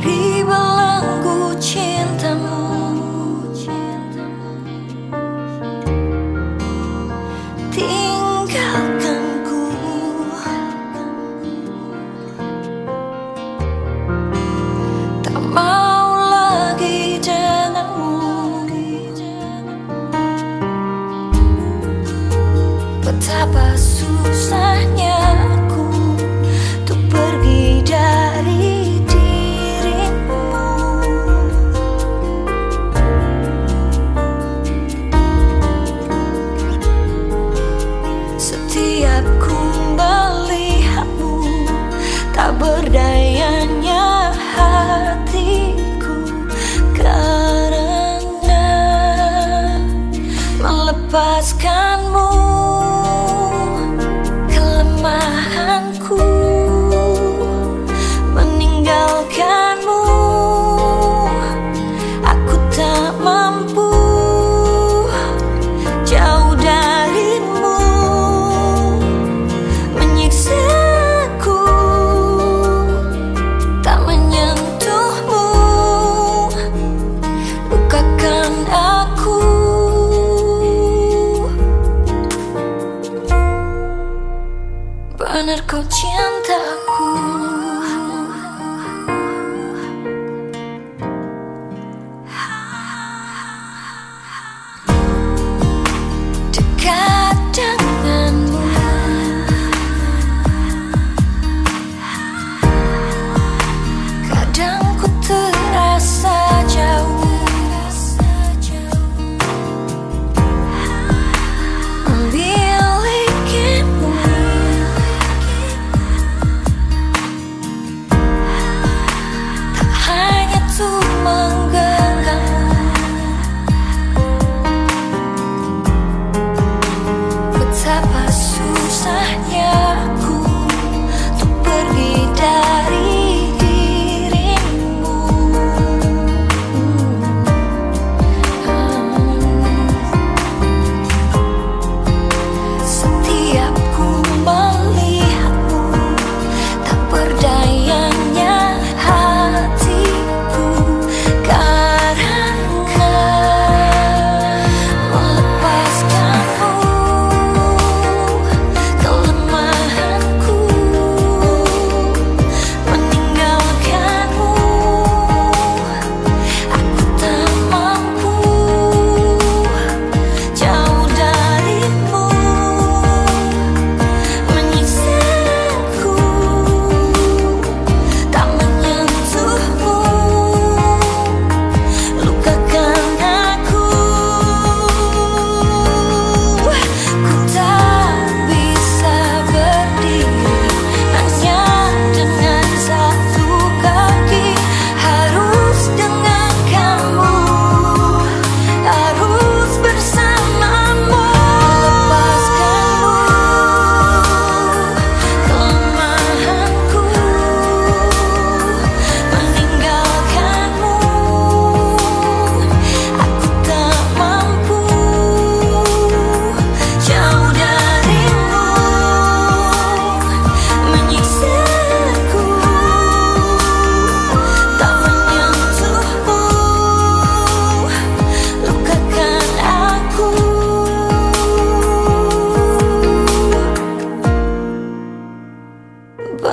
di belenggu cinta berdayanya hatiku karena melepaskanmu. Kelemahan Benar kau cintaku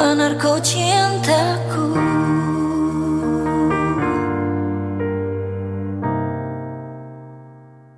Benar kau cintaku